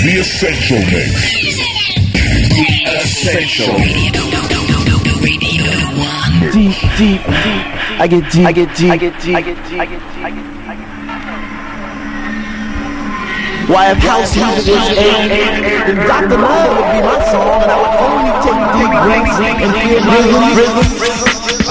The Essential Mix. The Essential. Deep, deep, deep. I get deep. I get deep. I get deep. I get deep. I get deep. I get deep. Why if house music was A, then Dr. Love would be my song, and I would only take deep breaths and feel rhythm, rhythm.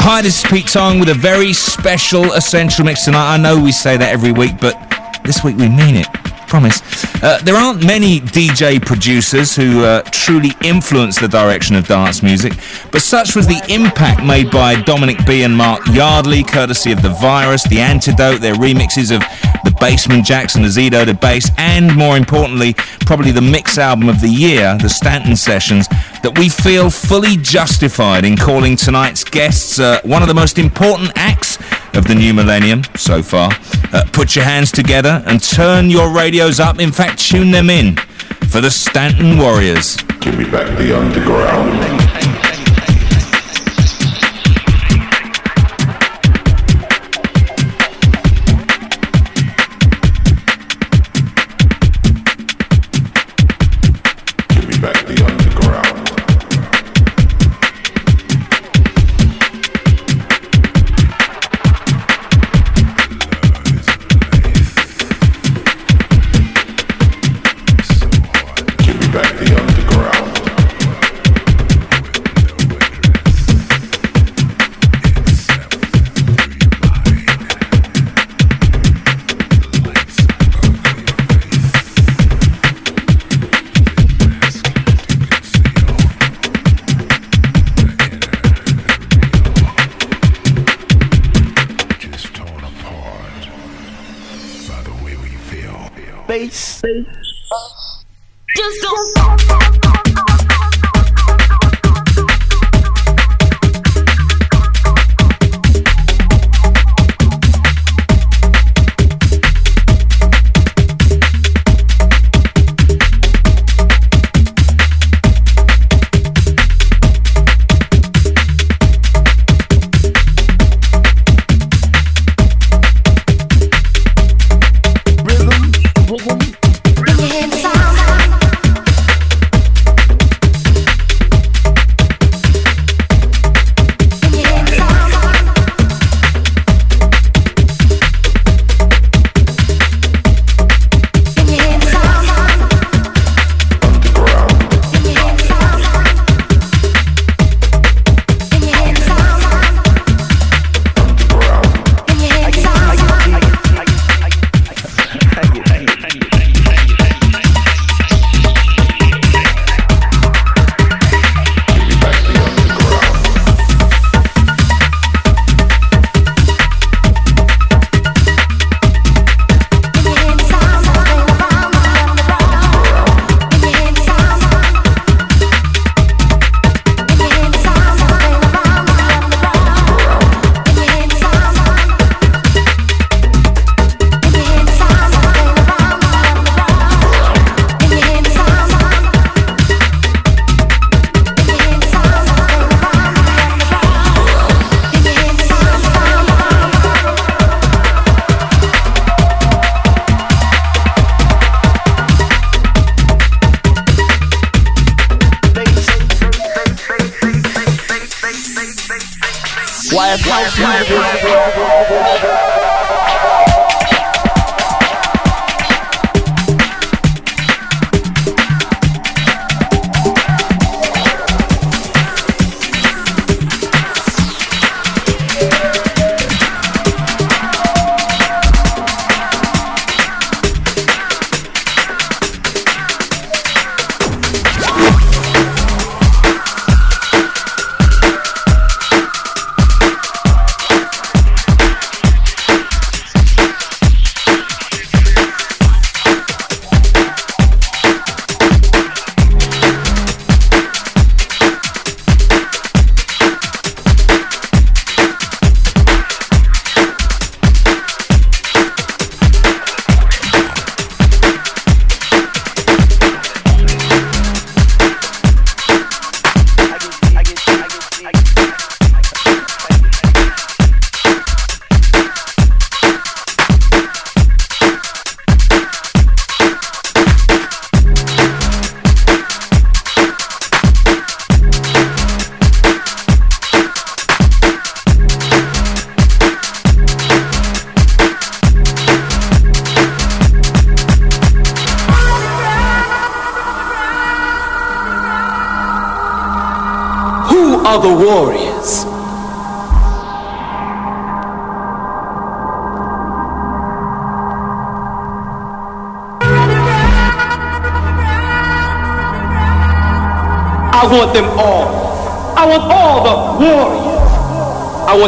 Hi, this is Pete Tong with a very special Essential Mix tonight. I know we say that every week, but this week we mean it. Promise. Uh, there aren't many DJ producers who uh, truly influence the direction of dance music, but such was the impact made by Dominic B and Mark Yardley, courtesy of The Virus, The Antidote, their remixes of The Basement Jackson, The Zido, The Bass, and more importantly, probably the mix album of the year, The Stanton Sessions, that we feel fully justified in calling tonight's guests uh, one of the most important acts of the new millennium so far. Uh, put your hands together and turn your radios up. In fact, tune them in for the Stanton Warriors. Give me back the underground. If house music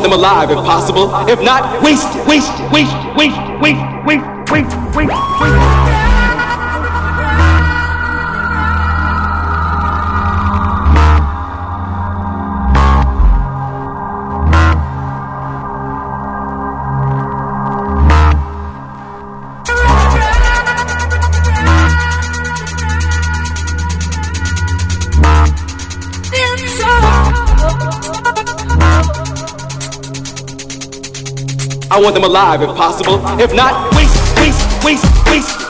them alive if possible. If not, waste, waste, waste, waste, waste, waste, waste. I want them alive if possible. If not, waste, waste, waste, waste,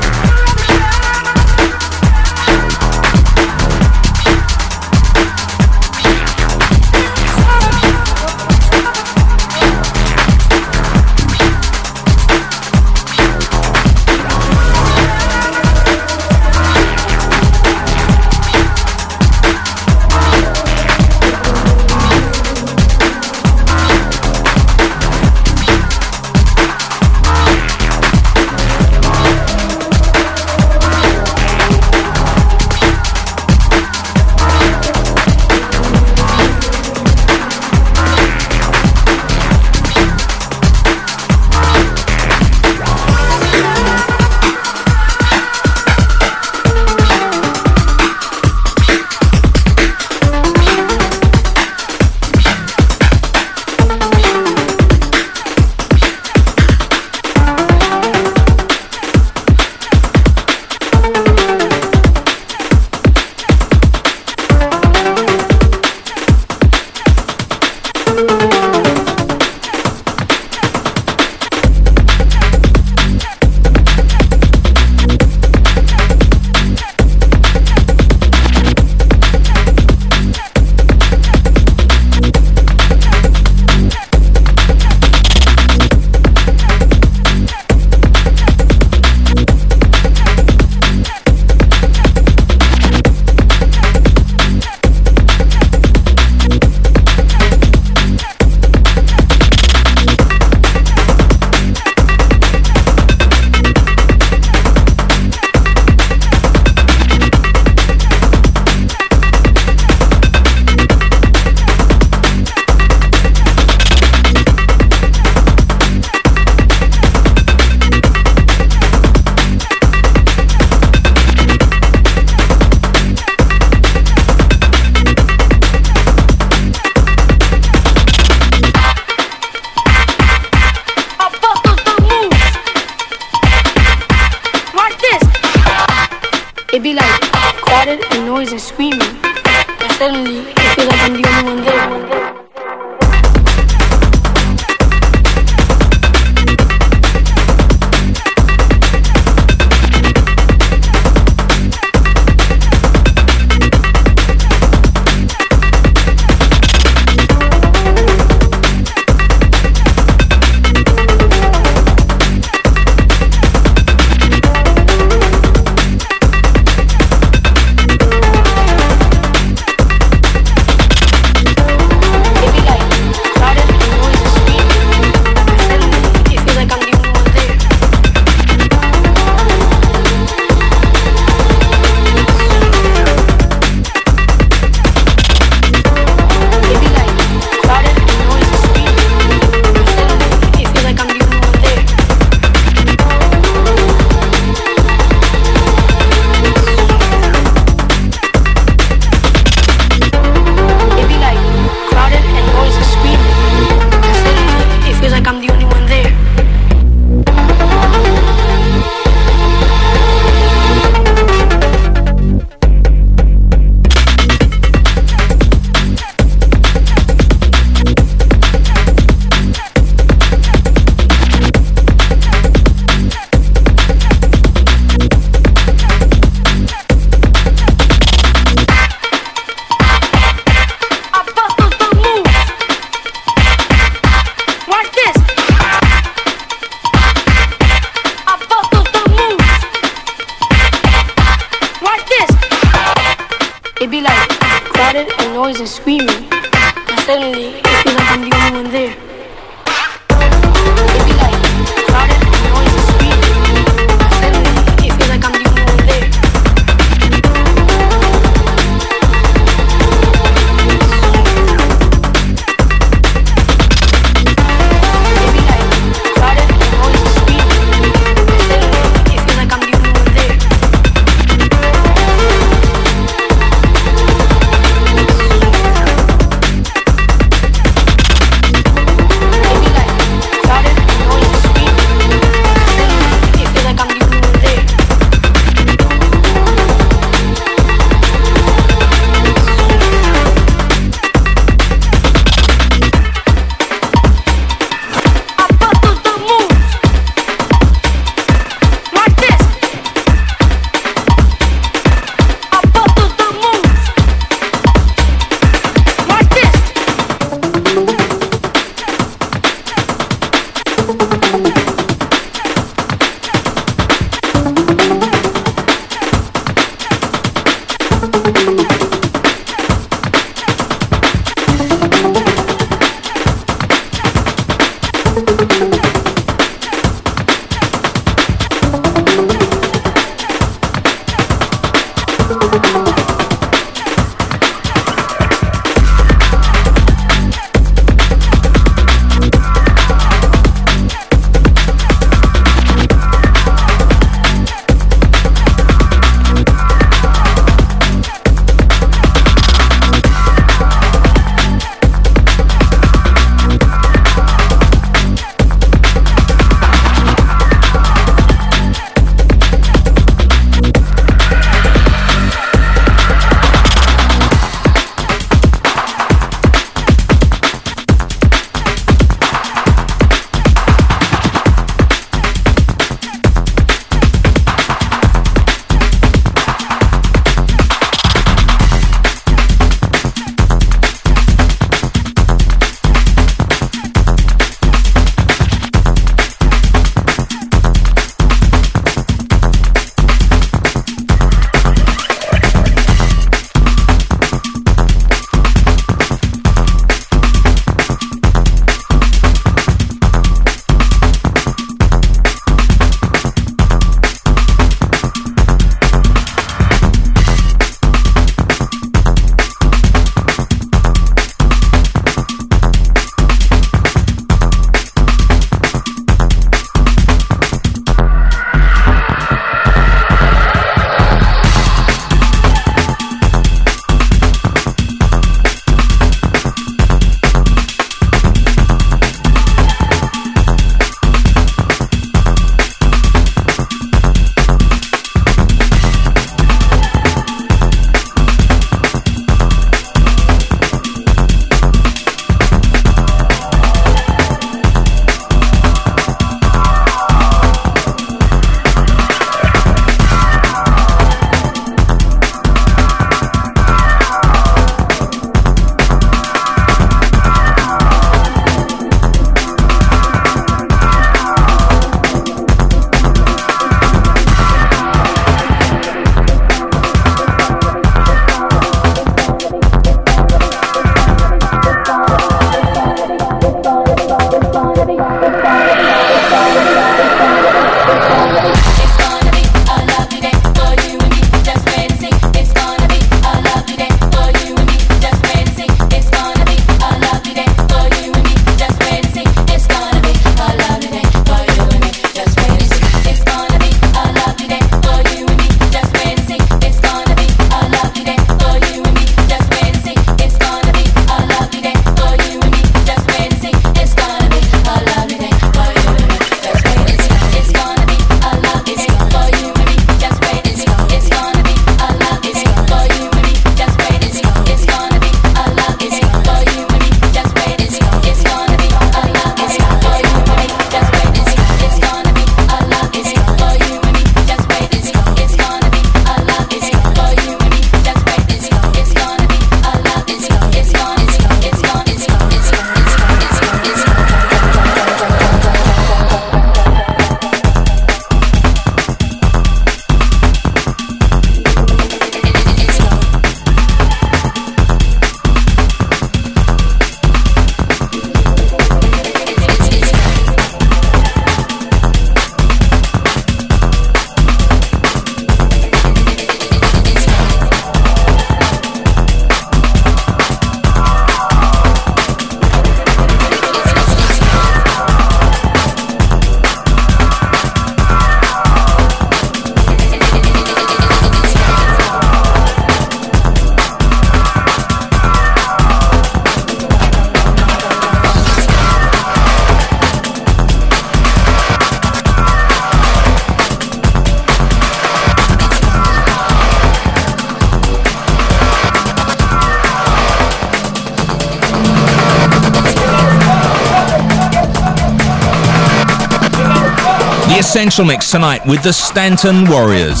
Essential Mix tonight with the Stanton Warriors.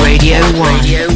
Radio 1. Radio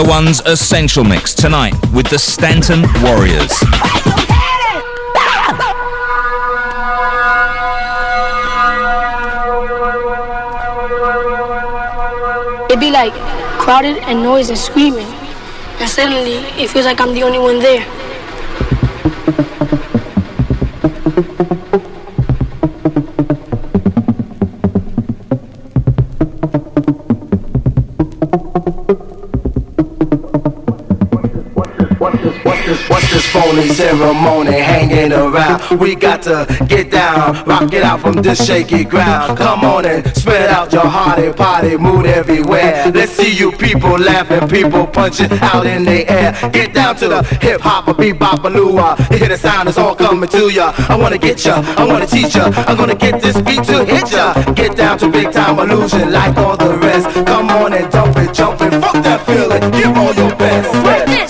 Radio 1's Essential Mix tonight with the Stanton Warriors. It'd be like crowded and noise and screaming. And suddenly it feels like I'm the only one there. We got to get down, rock it out from this shaky ground. Come on and spread out your hearty party mood everywhere. Let's see you people laughing, people punching out in the air. Get down to the hip hop, a bebop, a lua. You hear the sound, it's all coming to ya. I wanna get ya, I wanna teach ya. I'm gonna get this beat to hit ya. Get down to big time illusion like all the rest. Come on and jump it, jump it, fuck that feeling. Give all your best. It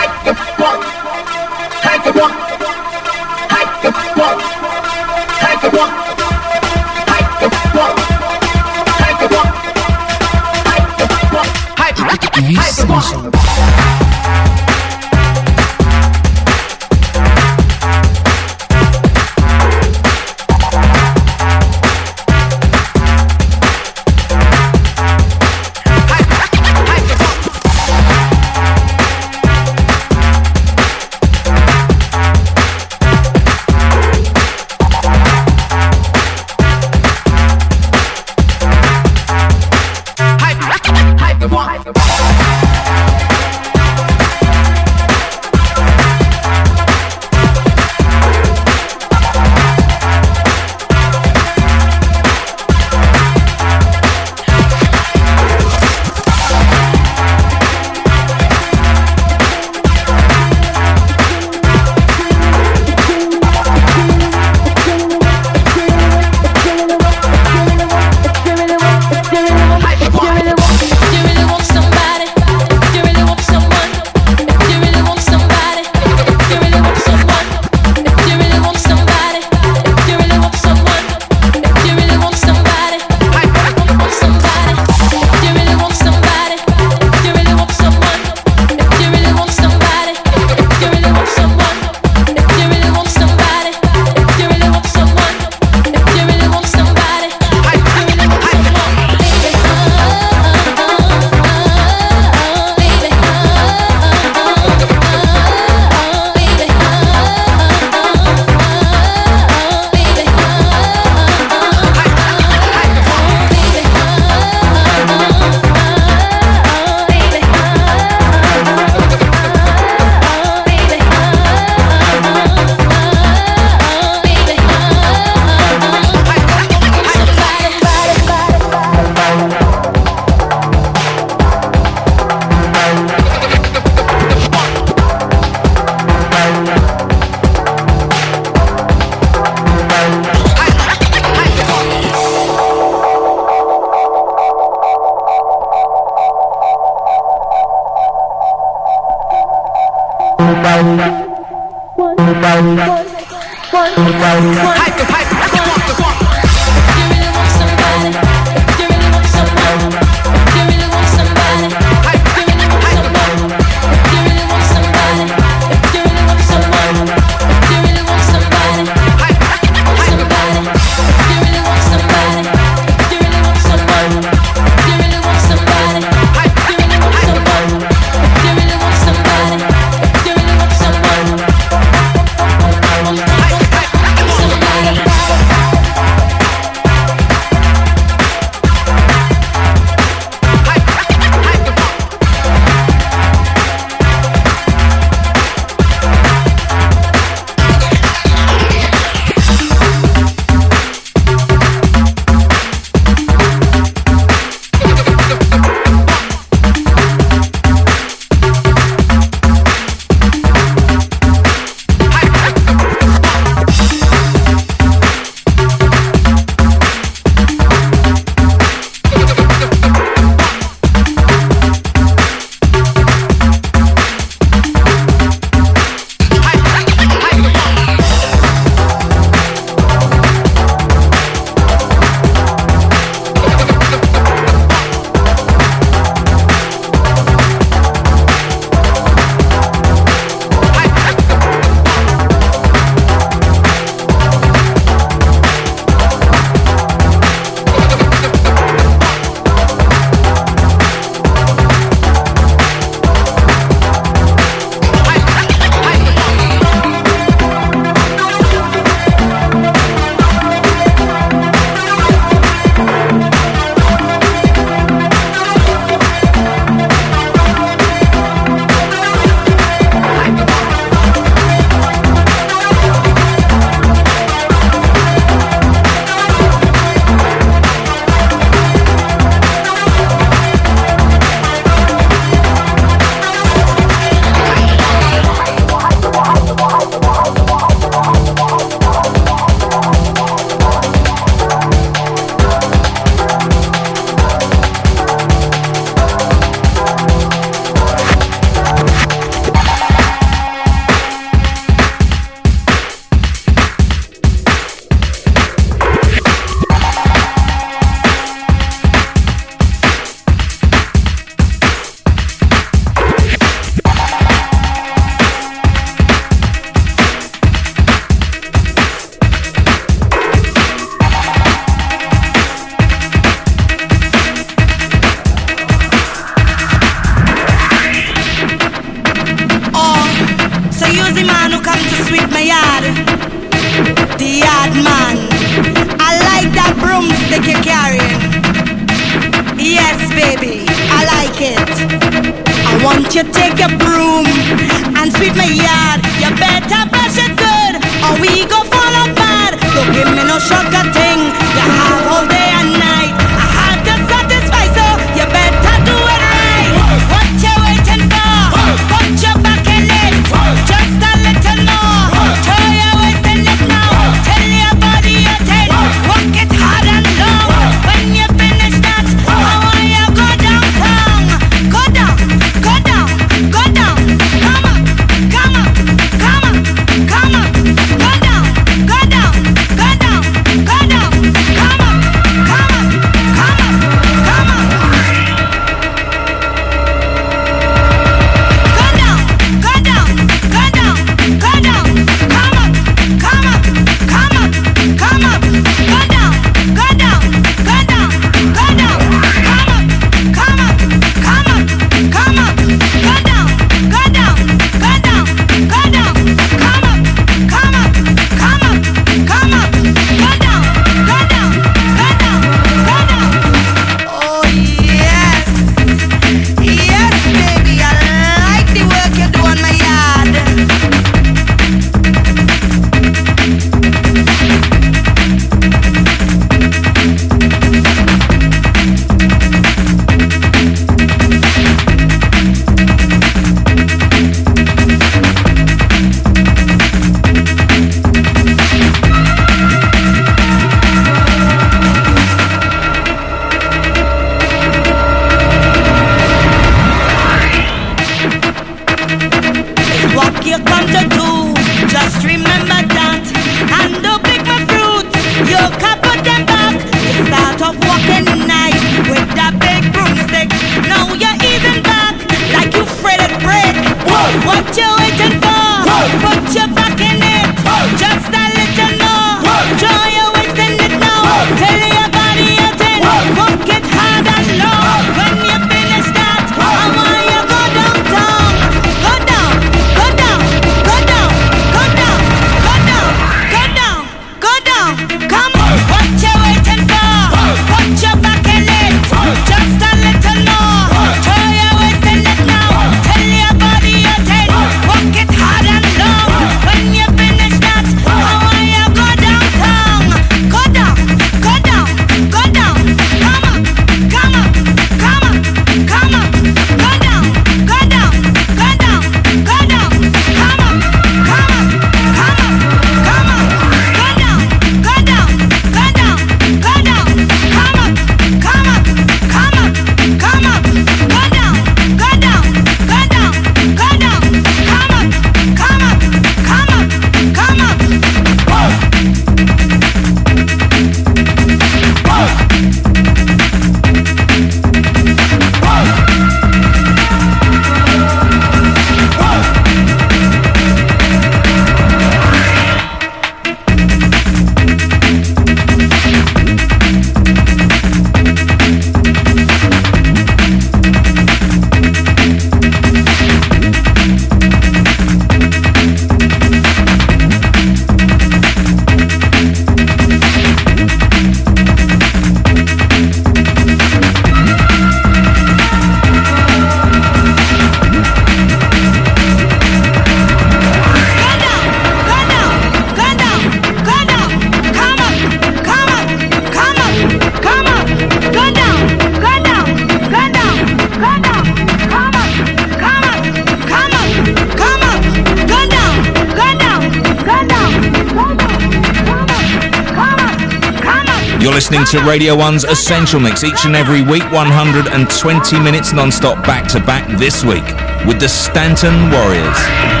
to Radio 1's Essential Mix each and every week, 120 minutes non-stop back-to-back this week with the Stanton Warriors.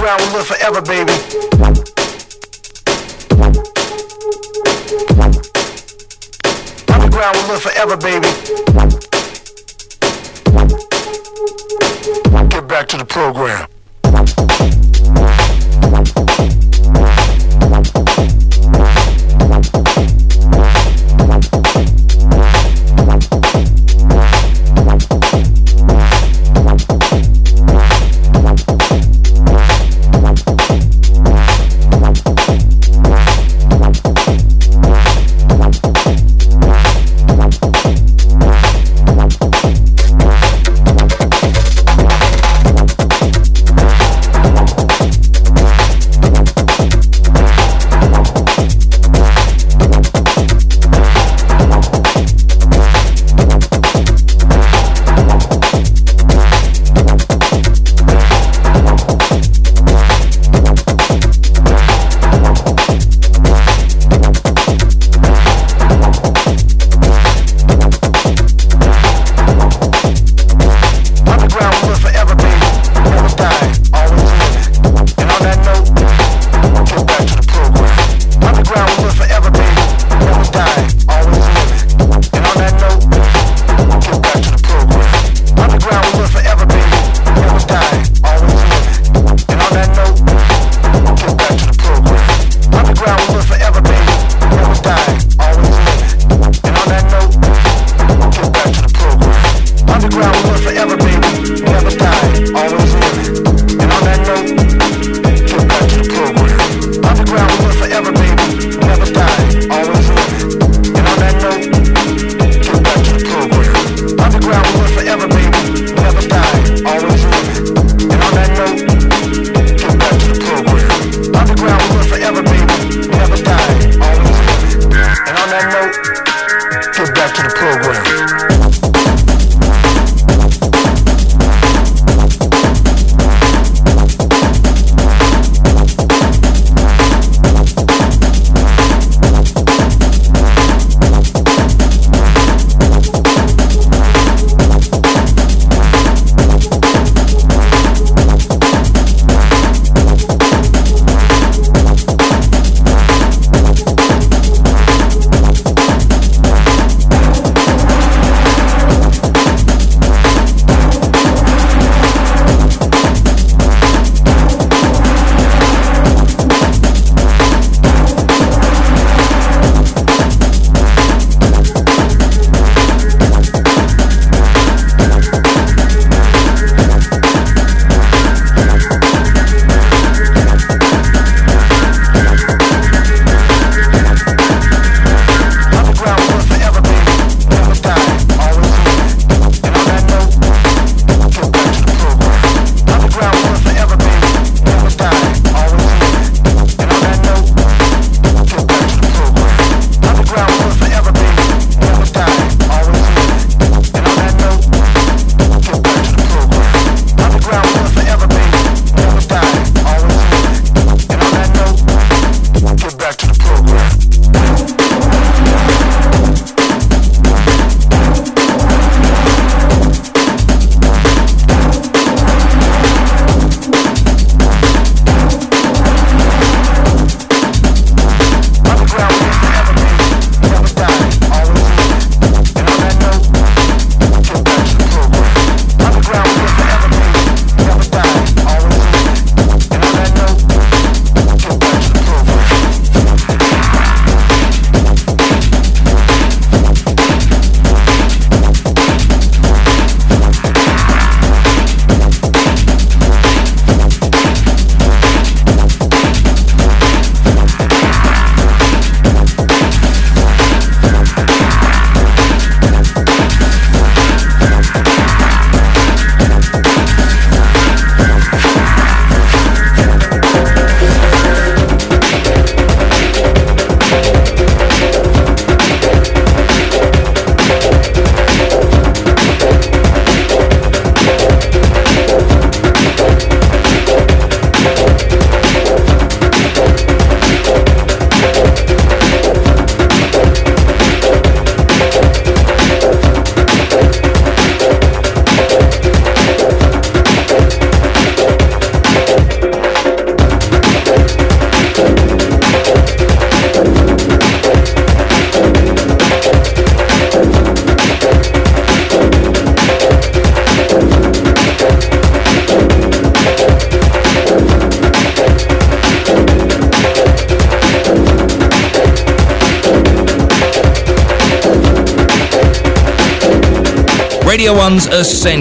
Brown will live forever, baby. Bobby Brown will live forever, baby. Get back to the program.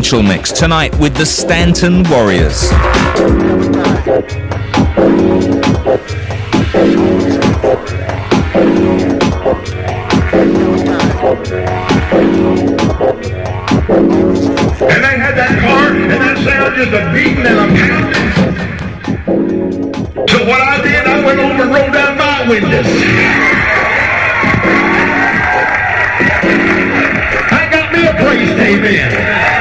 Essential Mix tonight with the Stanton Warriors. And I had that car, and that sound just a beating and a pounding. So what I did, I went over and rolled down my windows. I got me a priest, amen.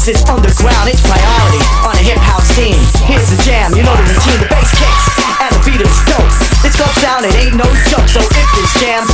mix is underground, it's priority on a hip house scene. Here's the jam, you know the routine, the bass kicks, and the beat is dope. This club sound, it ain't no joke, so if this jam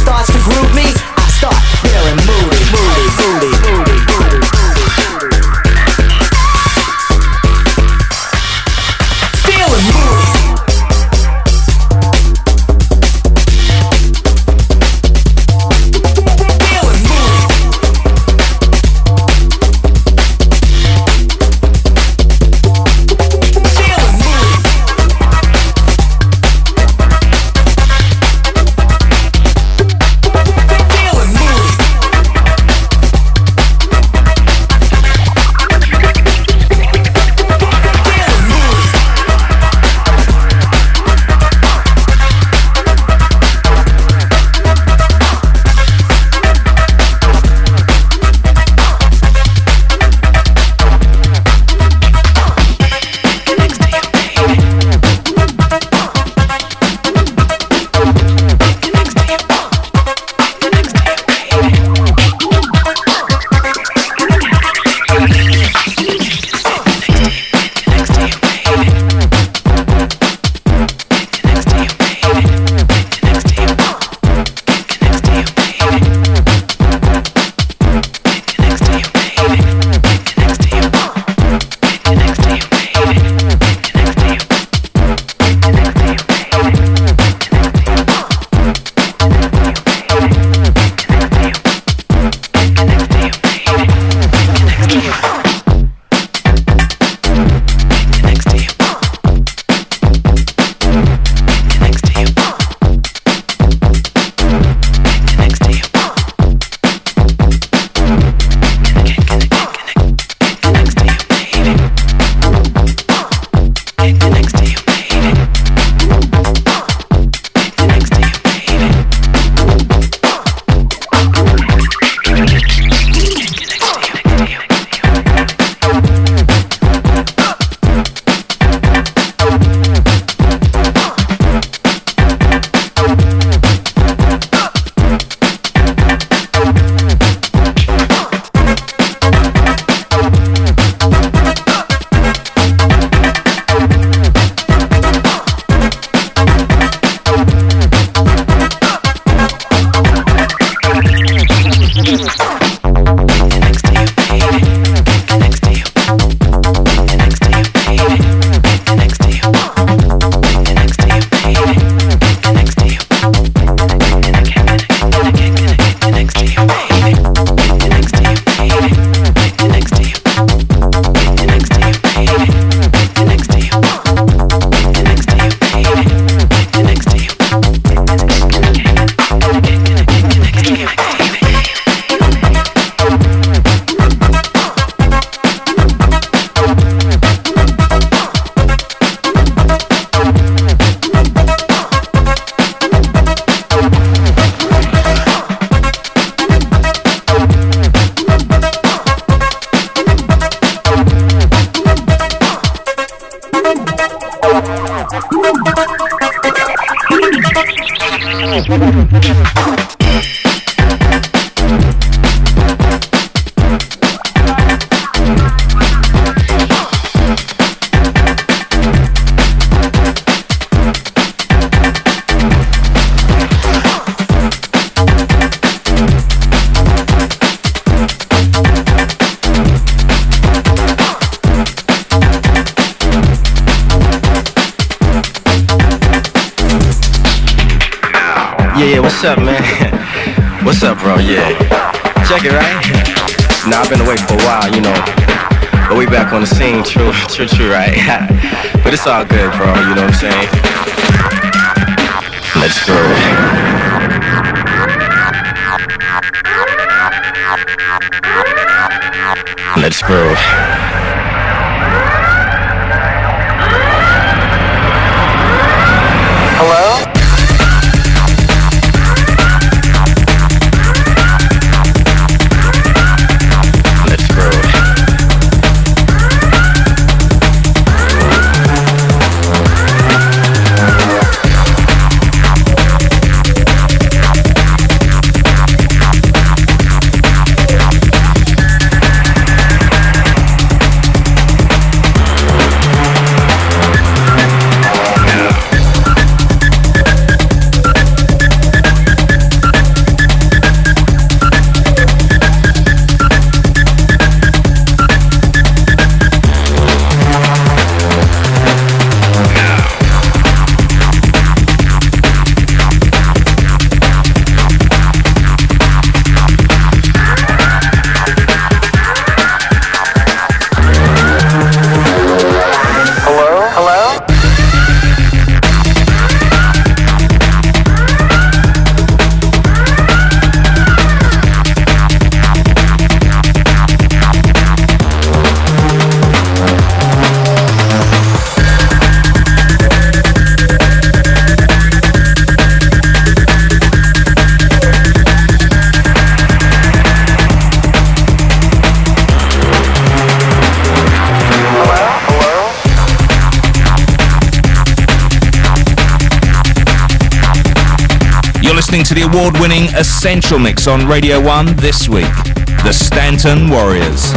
up, man? What's up, bro? Yeah. Check it, right? Nah, I've been away for a while, you know. But we back on the scene, true, true, true, right? but it's all good, bro, you know what I'm saying? Let's go. Let's go. To the award winning Essential Mix on Radio 1 this week. The Stanton Warriors.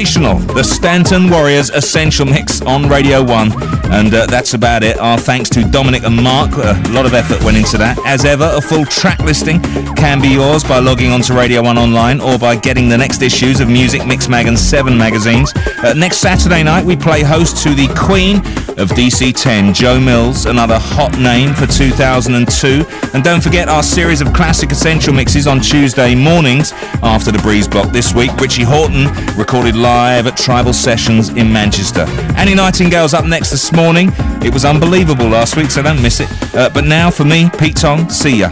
Sensational. The Stanton Warriors Essential Mix on Radio 1. And uh, that's about it. Our thanks to Dominic and Mark. A lot of effort went into that. As ever, a full track listing can be yours by logging on to Radio 1 online or by getting the next issues of Muzik Mix Mag and 7 magazines. Uh, next Saturday night, we play host to the Queen of DC10, Jo Mills, another hot name for 2002. And don't forget our series of classic essential mixes on Tuesday mornings after the Breezeblock this week. Richie Hawtin recorded live at Tribal Sessions in Manchester. Annie Nightingale's up next this morning. It was unbelievable last week, so don't miss it. Uh, but now for me, Pete Tong, see ya.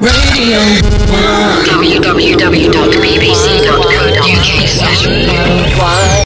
Radio www.bbc.co.uk